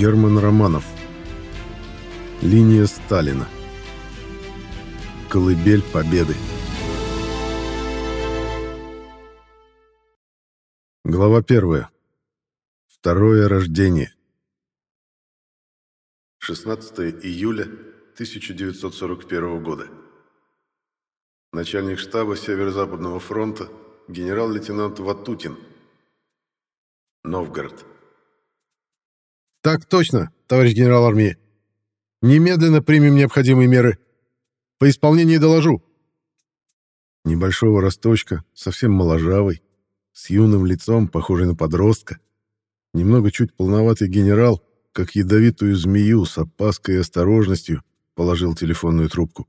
Герман Романов. Линия Сталина. Колыбель Победы. Глава первая. Второе рождение. 16 июля 1941 года. Начальник штаба Северо-Западного фронта генерал-лейтенант Ватутин. Новгород. Так точно, товарищ генерал армии. Немедленно примем необходимые меры. По исполнении доложу. Небольшого росточка, совсем моложавый, с юным лицом, похожий на подростка. Немного чуть полноватый генерал, как ядовитую змею с опаской и осторожностью, положил телефонную трубку.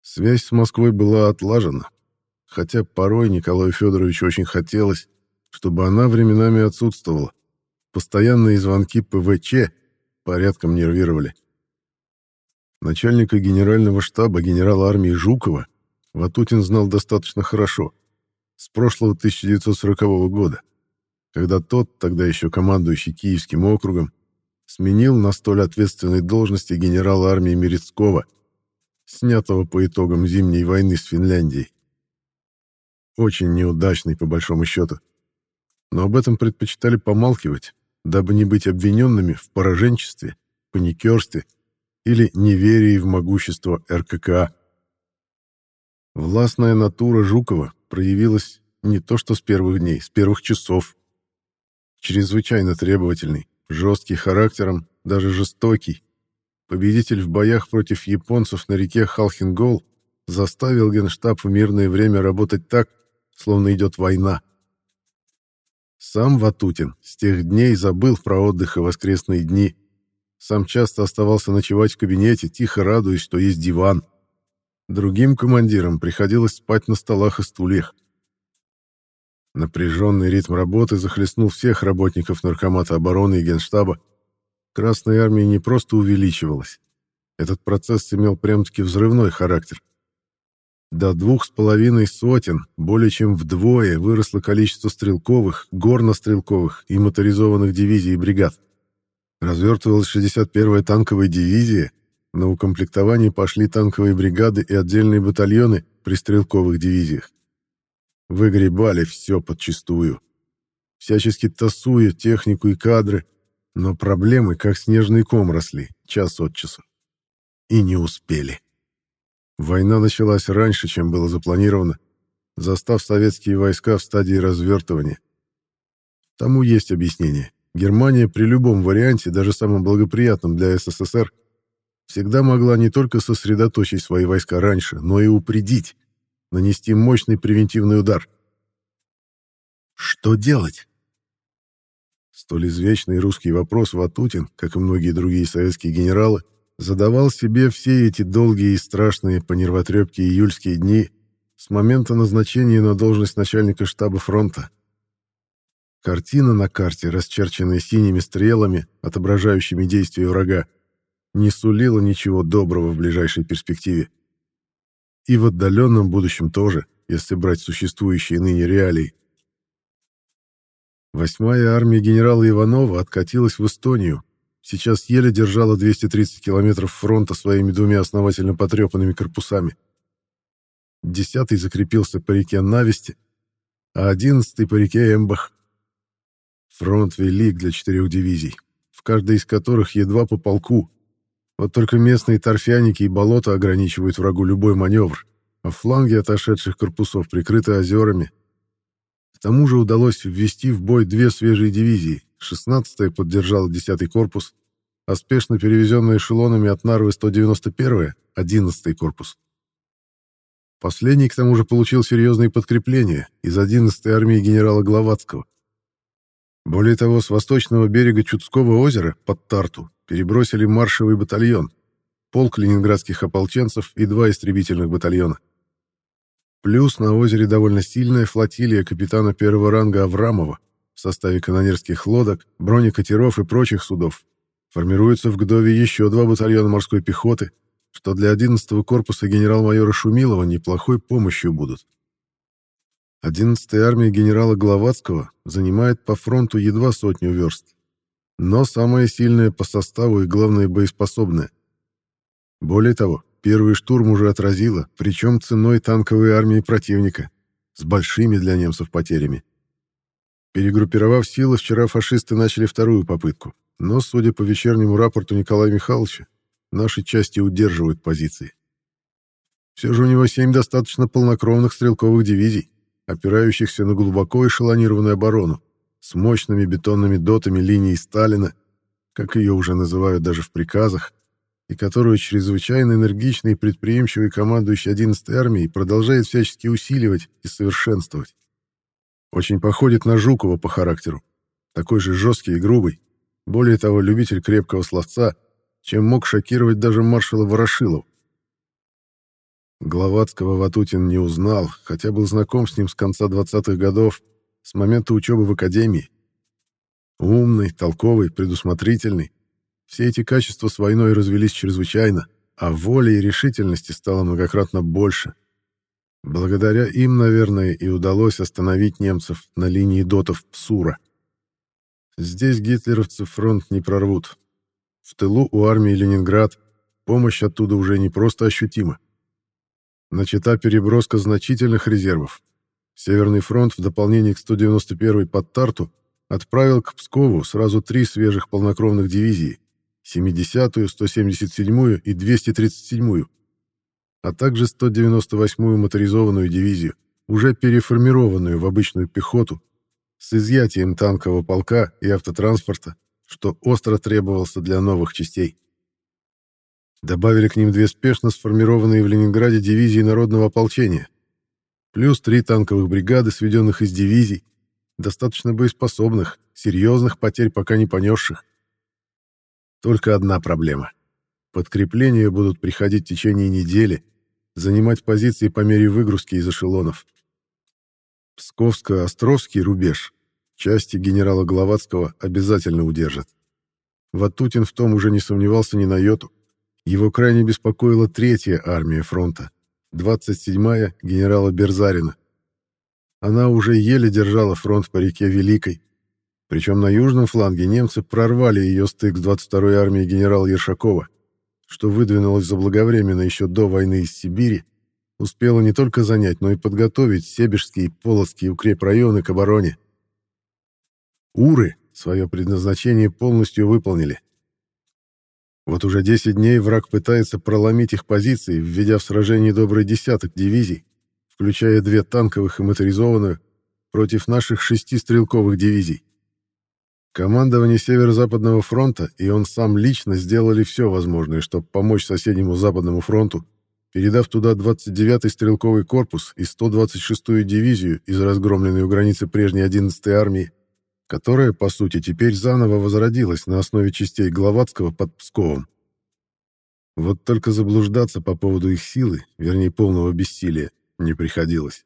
Связь с Москвой была отлажена, хотя порой Николаю Федоровичу очень хотелось, чтобы она временами отсутствовала. Постоянные звонки ПВЧ порядком нервировали. Начальника генерального штаба генерала армии Жукова Ватутин знал достаточно хорошо, с прошлого 1940 года, когда тот, тогда еще командующий Киевским округом, сменил на столь ответственной должности генерала армии Мерецкого, снятого по итогам Зимней войны с Финляндией. Очень неудачный, по большому счету. Но об этом предпочитали помалкивать, дабы не быть обвиненными в пораженчестве, паникерстве или неверии в могущество РККА. Властная натура Жукова проявилась не то что с первых дней, с первых часов. Чрезвычайно требовательный, жесткий характером, даже жестокий. Победитель в боях против японцев на реке Халхингол заставил Генштаб в мирное время работать так, словно идет война. Сам Ватутин с тех дней забыл про отдых и воскресные дни. Сам часто оставался ночевать в кабинете, тихо радуясь, что есть диван. Другим командирам приходилось спать на столах и стульях. Напряженный ритм работы захлестнул всех работников Наркомата обороны и Генштаба. Красная армия не просто увеличивалась. Этот процесс имел прям-таки взрывной характер. До двух с половиной сотен, более чем вдвое, выросло количество стрелковых, горнострелковых и моторизованных дивизий и бригад. Развертывалась 61-я танковая дивизия, на укомплектование пошли танковые бригады и отдельные батальоны при стрелковых дивизиях. Выгребали все подчистую, всячески тасуя технику и кадры, но проблемы как снежный ком росли, час от часу. И не успели. Война началась раньше, чем было запланировано, застав советские войска в стадии развертывания. Тому есть объяснение. Германия при любом варианте, даже самом благоприятном для СССР, всегда могла не только сосредоточить свои войска раньше, но и упредить, нанести мощный превентивный удар. Что делать? Столь извечный русский вопрос Ватутин, как и многие другие советские генералы, задавал себе все эти долгие и страшные по нервотрепке июльские дни с момента назначения на должность начальника штаба фронта. Картина на карте, расчерченная синими стрелами, отображающими действия врага, не сулила ничего доброго в ближайшей перспективе. И в отдаленном будущем тоже, если брать существующие ныне реалии. Восьмая армия генерала Иванова откатилась в Эстонию, сейчас еле держала 230 километров фронта своими двумя основательно потрепанными корпусами. Десятый закрепился по реке Навести, а одиннадцатый по реке Эмбах. Фронт велик для четырех дивизий, в каждой из которых едва по полку. Вот только местные торфяники и болота ограничивают врагу любой маневр, а фланги отошедших корпусов прикрыты озерами. К тому же удалось ввести в бой две свежие дивизии, 16-я поддержала 10-й корпус, а спешно перевезенная эшелонами от Нарвы 191-я — 11-й корпус. Последний, к тому же, получил серьезные подкрепления из 11-й армии генерала Гловацкого. Более того, с восточного берега Чудского озера под Тарту перебросили маршевый батальон, полк ленинградских ополченцев и два истребительных батальона. Плюс на озере довольно сильная флотилия капитана первого ранга Аврамова, в составе канонерских лодок, бронекатеров и прочих судов. Формируется в Гдове еще два батальона морской пехоты, что для 11-го корпуса генерал-майора Шумилова неплохой помощью будут. 11-я армия генерала Гловацкого занимает по фронту едва сотню верст. но самое сильное по составу и, главное, боеспособное. Более того, первый штурм уже отразило, причем ценой танковой армии противника, с большими для немцев потерями. Перегруппировав силы, вчера фашисты начали вторую попытку, но, судя по вечернему рапорту Николая Михайловича, наши части удерживают позиции. Все же у него семь достаточно полнокровных стрелковых дивизий, опирающихся на глубоко эшелонированную оборону, с мощными бетонными дотами линии Сталина, как ее уже называют даже в приказах, и которую чрезвычайно энергичный и предприимчивый командующий 11-й армией продолжает всячески усиливать и совершенствовать. Очень походит на Жукова по характеру, такой же жесткий и грубый, более того, любитель крепкого словца, чем мог шокировать даже маршала Ворошилов. Гловацкого Ватутин не узнал, хотя был знаком с ним с конца 20-х годов, с момента учебы в академии. Умный, толковый, предусмотрительный. Все эти качества с войной развелись чрезвычайно, а воли и решительности стало многократно больше. Благодаря им, наверное, и удалось остановить немцев на линии дотов-Псура. Здесь гитлеровцы фронт не прорвут. В тылу у армии Ленинград помощь оттуда уже не просто ощутима. Начата переброска значительных резервов. Северный фронт в дополнение к 191-й под Тарту отправил к Пскову сразу три свежих полнокровных дивизии 70-ю, 177-ю и 237-ю, а также 198-ю моторизованную дивизию, уже переформированную в обычную пехоту с изъятием танкового полка и автотранспорта, что остро требовался для новых частей. Добавили к ним две спешно сформированные в Ленинграде дивизии народного ополчения, плюс три танковых бригады, сведенных из дивизий, достаточно боеспособных, серьезных потерь пока не понесших. Только одна проблема. Подкрепления будут приходить в течение недели, занимать позиции по мере выгрузки из эшелонов. Псковско-Островский рубеж части генерала Гловацкого обязательно удержат. Ватутин в том уже не сомневался ни на йоту. Его крайне беспокоила третья армия фронта, 27-я генерала Берзарина. Она уже еле держала фронт по реке Великой. Причем на южном фланге немцы прорвали ее стык с 22-й армией генерала Ершакова, что выдвинулось заблаговременно еще до войны из Сибири, успела не только занять, но и подготовить Себежские и Полоцкие укрепрайоны к обороне. Уры свое предназначение полностью выполнили. Вот уже 10 дней враг пытается проломить их позиции, введя в сражение добрый десяток дивизий, включая две танковых и моторизованную, против наших шести стрелковых дивизий. Командование Северо-Западного фронта и он сам лично сделали все возможное, чтобы помочь соседнему Западному фронту, передав туда 29-й стрелковый корпус и 126-ю дивизию из разгромленной у границы прежней 11-й армии, которая, по сути, теперь заново возродилась на основе частей Гловацкого под Псковом. Вот только заблуждаться по поводу их силы, вернее, полного бессилия, не приходилось.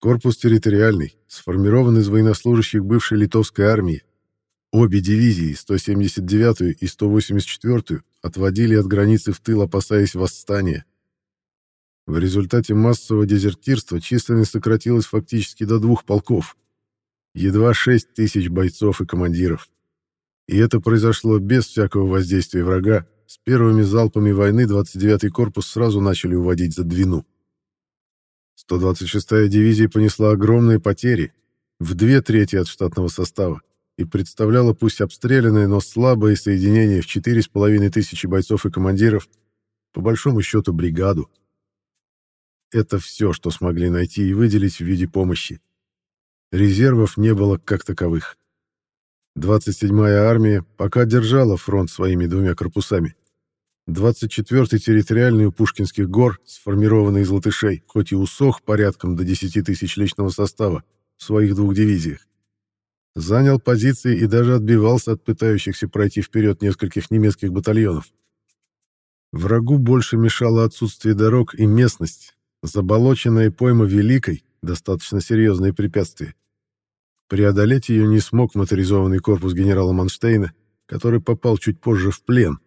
Корпус территориальный, сформирован из военнослужащих бывшей литовской армии. Обе дивизии, 179-ю и 184-ю, отводили от границы в тыл, опасаясь восстания. В результате массового дезертирства численность сократилась фактически до двух полков — Едва 6 тысяч бойцов и командиров. И это произошло без всякого воздействия врага. С первыми залпами войны 29-й корпус сразу начали уводить за Двину. 126-я дивизия понесла огромные потери, в две трети от штатного состава, и представляла пусть обстрелянное, но слабое соединение в 4,5 тысячи бойцов и командиров, по большому счету бригаду. Это все, что смогли найти и выделить в виде помощи. Резервов не было как таковых. 27-я армия пока держала фронт своими двумя корпусами. 24-й территориальный у Пушкинских гор, сформированный из латышей, хоть и усох порядком до 10 тысяч личного состава в своих двух дивизиях, занял позиции и даже отбивался от пытающихся пройти вперед нескольких немецких батальонов. Врагу больше мешало отсутствие дорог и местность, заболоченная пойма Великой, достаточно серьезное препятствие. Преодолеть ее не смог моторизованный корпус генерала Манштейна, который попал чуть позже в плен.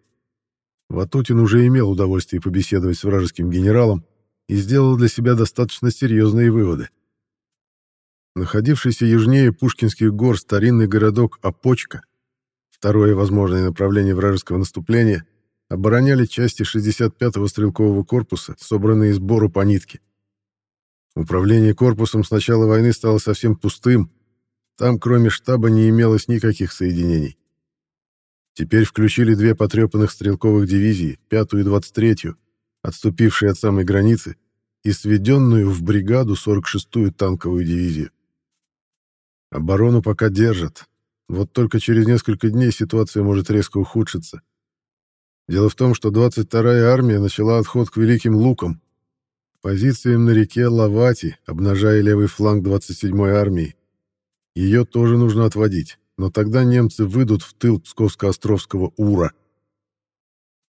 Ватутин уже имел удовольствие побеседовать с вражеским генералом и сделал для себя достаточно серьезные выводы. Находившийся южнее Пушкинских гор старинный городок Опочка второе возможное направление вражеского наступления, обороняли части 65-го стрелкового корпуса, собранные из бору по нитке. Управление корпусом с начала войны стало совсем пустым, там кроме штаба не имелось никаких соединений. Теперь включили две потрепанных стрелковых дивизии, пятую и двадцать третью, отступившие от самой границы, и сведенную в бригаду 46-ю танковую дивизию. Оборону пока держат, вот только через несколько дней ситуация может резко ухудшиться. Дело в том, что 22-я армия начала отход к Великим Лукам, позициям на реке Лавати, обнажая левый фланг 27-й армии. Ее тоже нужно отводить, но тогда немцы выйдут в тыл Псковско-Островского Ура.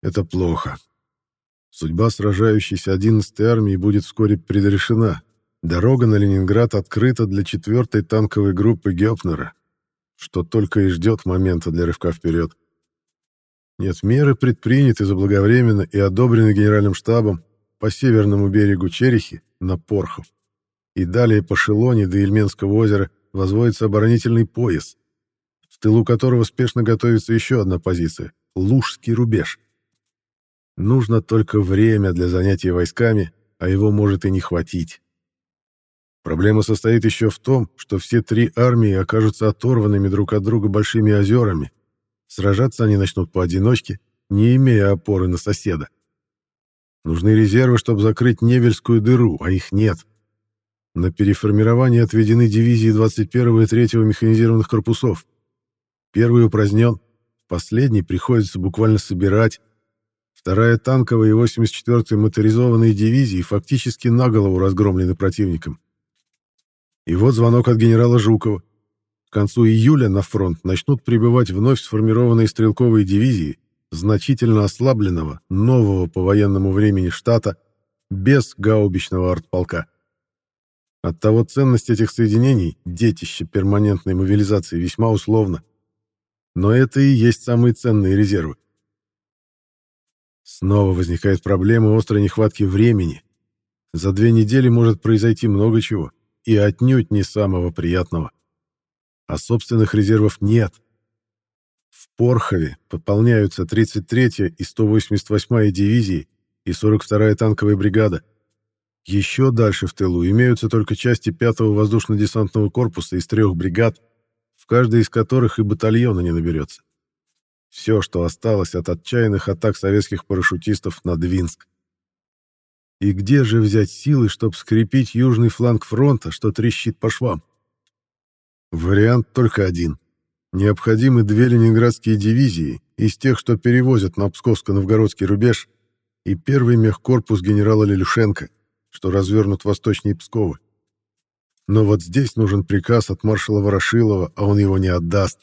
Это плохо. Судьба сражающейся 11-й армии будет вскоре предрешена. Дорога на Ленинград открыта для 4-й танковой группы Гёпнера, что только и ждет момента для рывка вперед. Нет, меры предприняты заблаговременно и одобрены генеральным штабом по северному берегу Черехи на Порхов. И далее по Шелоне до Ильменского озера возводится оборонительный пояс, тылу которого спешно готовится еще одна позиция — Лужский рубеж. Нужно только время для занятия войсками, а его может и не хватить. Проблема состоит еще в том, что все три армии окажутся оторванными друг от друга большими озерами. Сражаться они начнут поодиночке, не имея опоры на соседа. Нужны резервы, чтобы закрыть Невельскую дыру, а их нет. На переформирование отведены дивизии 21 и 3 механизированных корпусов. Первый упразднен, последний приходится буквально собирать. Вторая танковая и 84-я моторизованные дивизии фактически наголову разгромлены противником. И вот звонок от генерала Жукова. К концу июля на фронт начнут прибывать вновь сформированные стрелковые дивизии значительно ослабленного, нового по военному времени штата, без гаубичного артполка. Оттого ценность этих соединений, детище перманентной мобилизации, весьма условна. Но это и есть самые ценные резервы. Снова возникает проблема острой нехватки времени. За две недели может произойти много чего и отнюдь не самого приятного. А собственных резервов нет. В Порхове пополняются 33-я и 188-я дивизии и 42-я танковая бригада. Еще дальше в тылу имеются только части 5-го воздушно-десантного корпуса из трех бригад, каждой из которых и батальона не наберется. Все, что осталось от отчаянных атак советских парашютистов на Двинск. И где же взять силы, чтобы скрепить южный фланг фронта, что трещит по швам? Вариант только один. Необходимы две ленинградские дивизии из тех, что перевозят на Псковско-Новгородский рубеж, и первый мехкорпус генерала Лелюшенко, что развернут восточнее Пскова. Но вот здесь нужен приказ от маршала Ворошилова, а он его не отдаст.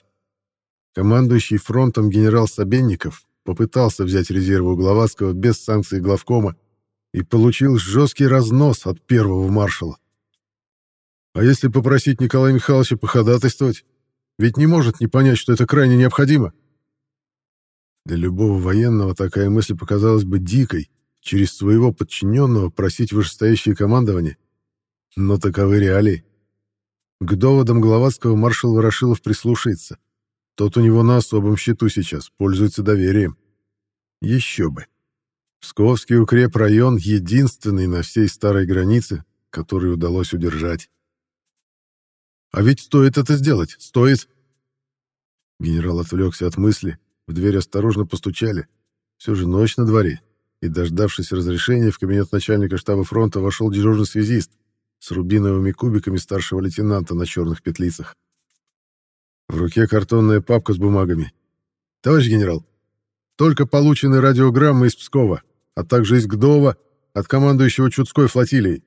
Командующий фронтом генерал Собенников попытался взять резервы у Гловацкого без санкций главкома, и получил жесткий разнос от первого маршала. А если попросить Николая Михайловича походатайствовать? Ведь не может не понять, что это крайне необходимо. Для любого военного такая мысль показалась бы дикой, через своего подчиненного просить вышестоящее командование. Но таковы реалии. К доводам Гловацкого маршал Ворошилов прислушается. Тот у него на особом счету сейчас, пользуется доверием. Еще бы. Псковский укрепрайон единственный на всей старой границе, который удалось удержать. А ведь стоит это сделать, стоит. Генерал отвлекся от мысли, в дверь осторожно постучали. Все же ночь на дворе, и, дождавшись разрешения, в кабинет начальника штаба фронта вошел дежурный связист с рубиновыми кубиками старшего лейтенанта на черных петлицах. В руке картонная папка с бумагами. «Товарищ генерал, только получены радиограммы из Пскова а также из Гдова от командующего Чудской флотилией.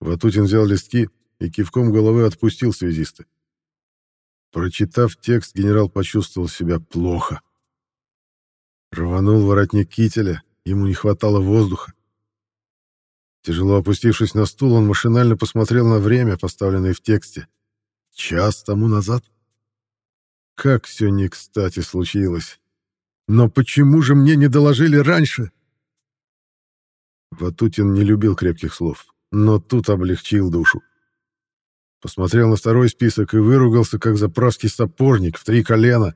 Ватутин взял листки и кивком головы отпустил связисты. Прочитав текст, генерал почувствовал себя плохо. Рванул воротник кителя, ему не хватало воздуха. Тяжело опустившись на стул, он машинально посмотрел на время, поставленное в тексте. Час тому назад? Как все не кстати случилось. Но почему же мне не доложили раньше? Ватутин не любил крепких слов, но тут облегчил душу. Посмотрел на второй список и выругался, как заправский сапожник в три колена.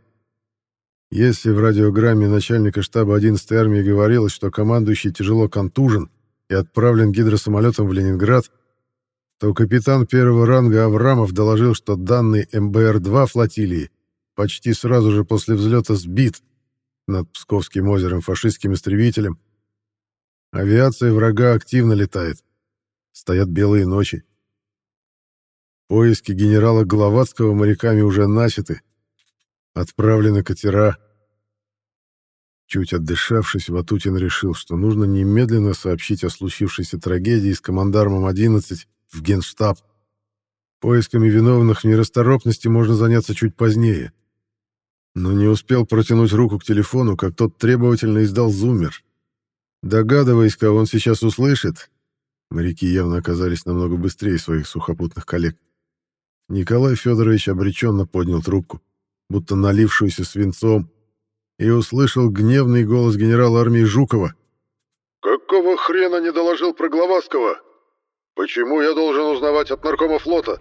Если в радиограмме начальника штаба 11-й армии говорилось, что командующий тяжело контужен и отправлен гидросамолетом в Ленинград, то капитан первого ранга Аврамов доложил, что данный МБР-2 флотилии почти сразу же после взлета сбит над Псковским озером фашистским истребителем. Авиация врага активно летает. Стоят белые ночи. Поиски генерала Головацкого моряками уже начаты. Отправлены катера. Чуть отдышавшись, Ватутин решил, что нужно немедленно сообщить о случившейся трагедии с командармом 11 в Генштаб. Поисками виновных в нерасторопности можно заняться чуть позднее. Но не успел протянуть руку к телефону, как тот требовательно издал зуммер. Догадываясь, кого он сейчас услышит, моряки явно оказались намного быстрее своих сухопутных коллег. Николай Федорович обреченно поднял трубку будто налившуюся свинцом, и услышал гневный голос генерала армии Жукова. «Какого хрена не доложил про Гловацкого? Почему я должен узнавать от наркома флота?»